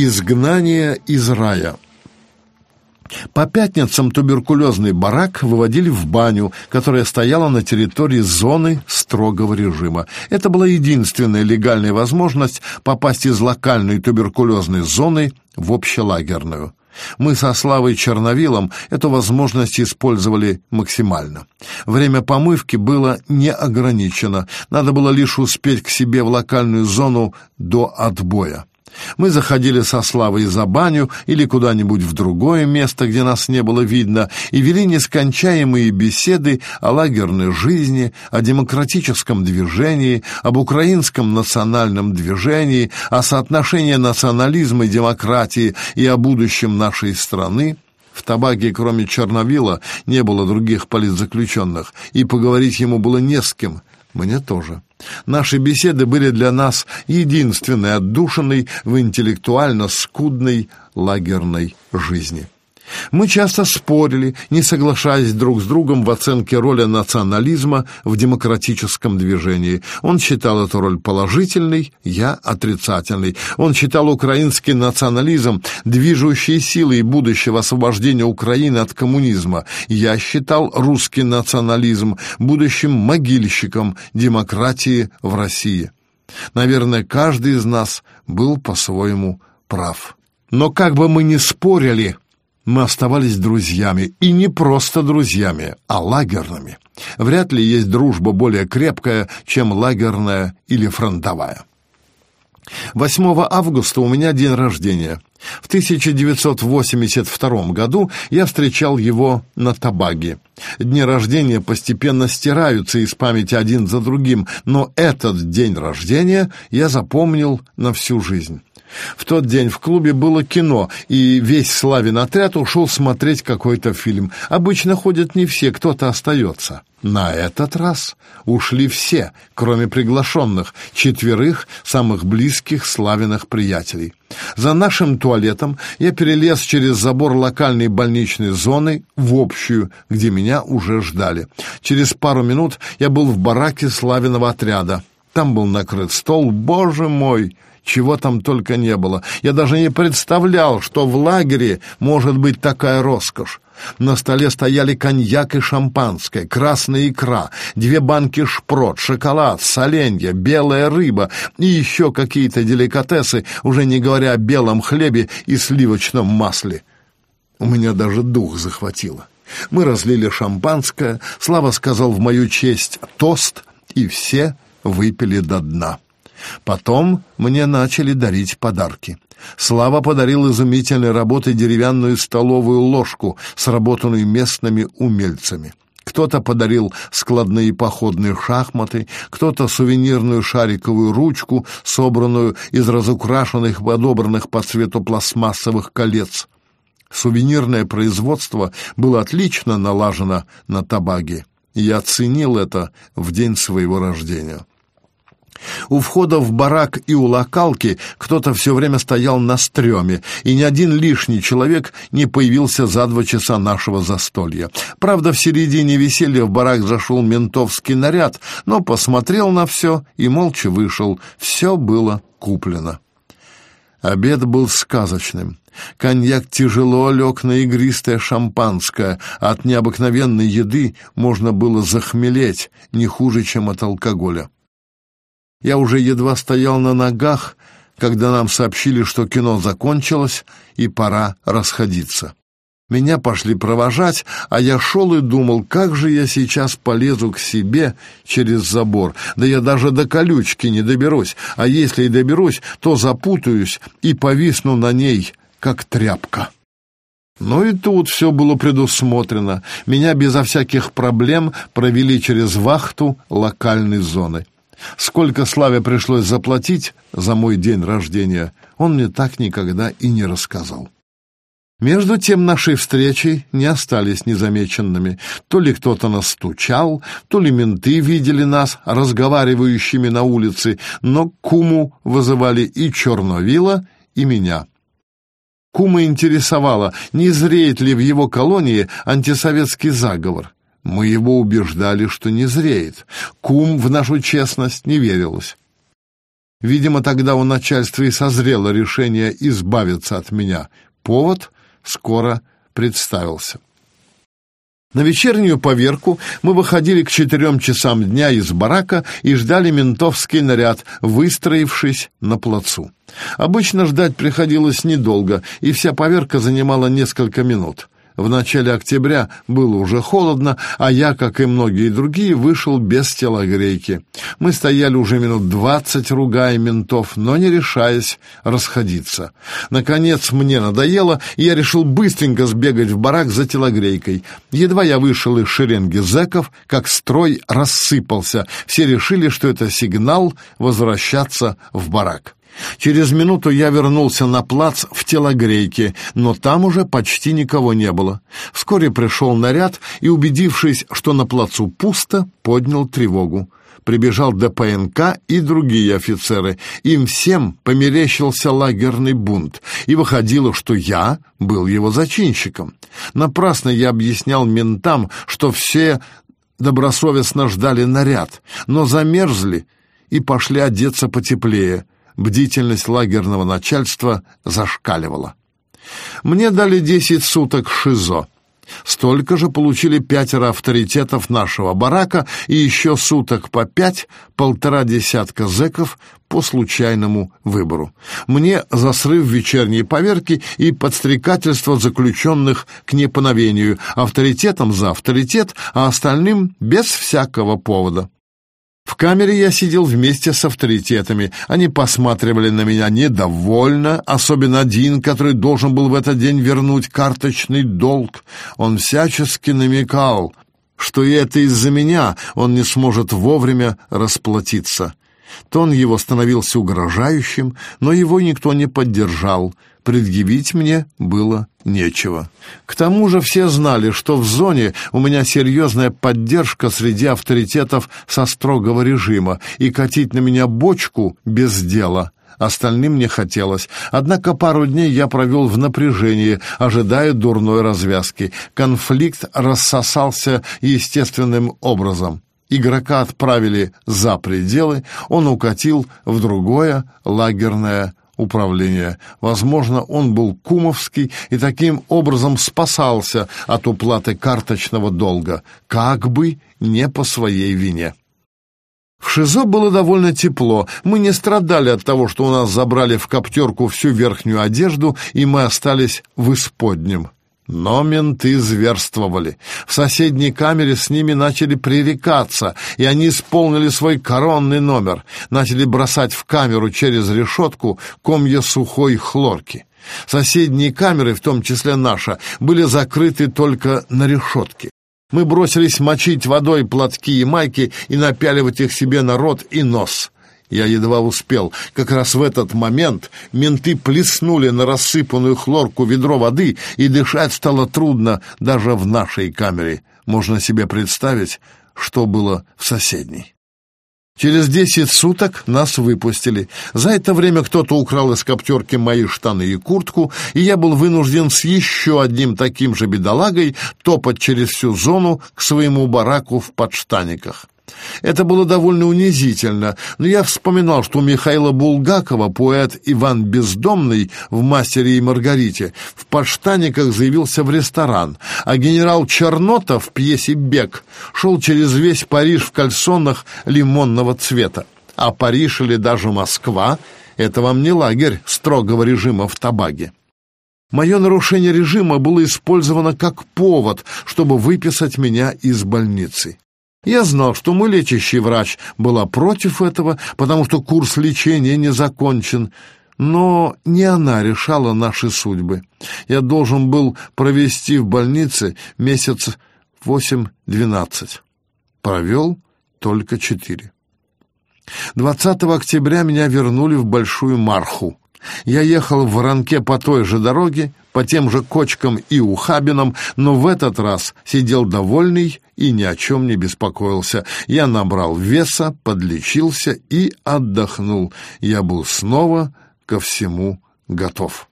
Изгнание из рая. По пятницам туберкулезный барак выводили в баню, которая стояла на территории зоны строгого режима. Это была единственная легальная возможность попасть из локальной туберкулезной зоны в общелагерную. Мы со Славой Черновилом эту возможность использовали максимально. Время помывки было не ограничено, надо было лишь успеть к себе в локальную зону до отбоя. Мы заходили со Славой за баню или куда-нибудь в другое место, где нас не было видно, и вели нескончаемые беседы о лагерной жизни, о демократическом движении, об украинском национальном движении, о соотношении национализма и демократии и о будущем нашей страны. В Табаге, кроме Черновила, не было других политзаключенных, и поговорить ему было не с кем, мне тоже. Наши беседы были для нас единственной отдушиной в интеллектуально скудной лагерной жизни. Мы часто спорили, не соглашаясь друг с другом в оценке роли национализма в демократическом движении. Он считал эту роль положительной, я отрицательной. Он считал украинский национализм движущей силой будущего освобождения Украины от коммунизма. Я считал русский национализм будущим могильщиком демократии в России. Наверное, каждый из нас был по-своему прав. Но как бы мы ни спорили, мы оставались друзьями, и не просто друзьями, а лагерными. Вряд ли есть дружба более крепкая, чем лагерная или фронтовая. 8 августа у меня день рождения. В 1982 году я встречал его на Табаге. Дни рождения постепенно стираются из памяти один за другим, но этот день рождения я запомнил на всю жизнь. В тот день в клубе было кино, и весь Славин отряд ушел смотреть какой-то фильм. Обычно ходят не все, кто-то остается. На этот раз ушли все, кроме приглашенных, четверых самых близких Славиных приятелей. За нашим туалетом я перелез через забор локальной больничной зоны в общую, где меня уже ждали. Через пару минут я был в бараке Славиного отряда. Там был накрыт стол, боже мой! Чего там только не было. Я даже не представлял, что в лагере может быть такая роскошь. На столе стояли коньяк и шампанское, красная икра, две банки шпрот, шоколад, соленья, белая рыба и еще какие-то деликатесы, уже не говоря о белом хлебе и сливочном масле. У меня даже дух захватило. Мы разлили шампанское, Слава сказал в мою честь тост, и все выпили до дна. Потом мне начали дарить подарки. Слава подарил изумительной работой деревянную столовую ложку, сработанную местными умельцами. Кто-то подарил складные походные шахматы, кто-то сувенирную шариковую ручку, собранную из разукрашенных, подобранных по цвету пластмассовых колец. Сувенирное производство было отлично налажено на табаге. Я оценил это в день своего рождения. У входа в барак и у локалки кто-то все время стоял на стреме, и ни один лишний человек не появился за два часа нашего застолья. Правда, в середине веселья в барак зашел ментовский наряд, но посмотрел на все и молча вышел. Все было куплено. Обед был сказочным. Коньяк тяжело лег на игристое шампанское. От необыкновенной еды можно было захмелеть, не хуже, чем от алкоголя. Я уже едва стоял на ногах, когда нам сообщили, что кино закончилось и пора расходиться. Меня пошли провожать, а я шел и думал, как же я сейчас полезу к себе через забор. Да я даже до колючки не доберусь, а если и доберусь, то запутаюсь и повисну на ней, как тряпка. Ну и тут все было предусмотрено. Меня безо всяких проблем провели через вахту локальной зоны. Сколько Славе пришлось заплатить за мой день рождения, он мне так никогда и не рассказал. Между тем наши встречи не остались незамеченными. То ли кто-то нас стучал, то ли менты видели нас разговаривающими на улице, но куму вызывали и Черновила, и меня. Кума интересовало, не зреет ли в его колонии антисоветский заговор. Мы его убеждали, что не зреет. Кум в нашу честность не верилось. Видимо, тогда у начальства и созрело решение избавиться от меня. Повод скоро представился. На вечернюю поверку мы выходили к четырем часам дня из барака и ждали ментовский наряд, выстроившись на плацу. Обычно ждать приходилось недолго, и вся поверка занимала несколько минут. В начале октября было уже холодно, а я, как и многие другие, вышел без телогрейки. Мы стояли уже минут двадцать, ругая ментов, но не решаясь расходиться. Наконец мне надоело, и я решил быстренько сбегать в барак за телогрейкой. Едва я вышел из шеренги зэков, как строй рассыпался. Все решили, что это сигнал возвращаться в барак. Через минуту я вернулся на плац в телогрейке, но там уже почти никого не было. Вскоре пришел наряд и, убедившись, что на плацу пусто, поднял тревогу. Прибежал ДПНК и другие офицеры. Им всем померещился лагерный бунт, и выходило, что я был его зачинщиком. Напрасно я объяснял ментам, что все добросовестно ждали наряд, но замерзли и пошли одеться потеплее бдительность лагерного начальства зашкаливала. Мне дали десять суток ШИЗО. Столько же получили пятеро авторитетов нашего барака и еще суток по пять, полтора десятка зэков по случайному выбору. Мне за срыв вечерней поверки и подстрекательство заключенных к неповиновению, авторитетом за авторитет, а остальным без всякого повода. В камере я сидел вместе с авторитетами. Они посматривали на меня недовольно, особенно один, который должен был в этот день вернуть карточный долг. Он всячески намекал, что и это из-за меня он не сможет вовремя расплатиться. Тон его становился угрожающим, но его никто не поддержал. Предъявить мне было нечего. К тому же все знали, что в зоне у меня серьезная поддержка среди авторитетов со строгого режима, и катить на меня бочку без дела остальным не хотелось. Однако пару дней я провел в напряжении, ожидая дурной развязки. Конфликт рассосался естественным образом. Игрока отправили за пределы, он укатил в другое лагерное управление. Возможно, он был кумовский и таким образом спасался от уплаты карточного долга, как бы не по своей вине. В ШИЗО было довольно тепло. Мы не страдали от того, что у нас забрали в коптерку всю верхнюю одежду, и мы остались в исподнем. Но менты зверствовали. В соседней камере с ними начали пререкаться, и они исполнили свой коронный номер. Начали бросать в камеру через решетку комья сухой хлорки. Соседние камеры, в том числе наша, были закрыты только на решетке. Мы бросились мочить водой платки и майки и напяливать их себе на рот и нос. Я едва успел. Как раз в этот момент менты плеснули на рассыпанную хлорку ведро воды, и дышать стало трудно даже в нашей камере. Можно себе представить, что было в соседней. Через десять суток нас выпустили. За это время кто-то украл из коптерки мои штаны и куртку, и я был вынужден с еще одним таким же бедолагой топать через всю зону к своему бараку в подштаниках. Это было довольно унизительно, но я вспоминал, что у Михаила Булгакова поэт Иван Бездомный в «Мастере и Маргарите» в подштаниках заявился в ресторан, а генерал Чернота в пьесе «Бег» шел через весь Париж в кальсонах лимонного цвета. А Париж или даже Москва — это вам не лагерь строгого режима в Табаге. Мое нарушение режима было использовано как повод, чтобы выписать меня из больницы. Я знал, что мой лечащий врач была против этого, потому что курс лечения не закончен, но не она решала наши судьбы. Я должен был провести в больнице месяц восемь-двенадцать. Провел только четыре. 20 октября меня вернули в Большую Марху. Я ехал в Воронке по той же дороге, по тем же кочкам и ухабинам, но в этот раз сидел довольный и ни о чем не беспокоился. Я набрал веса, подлечился и отдохнул. Я был снова ко всему готов.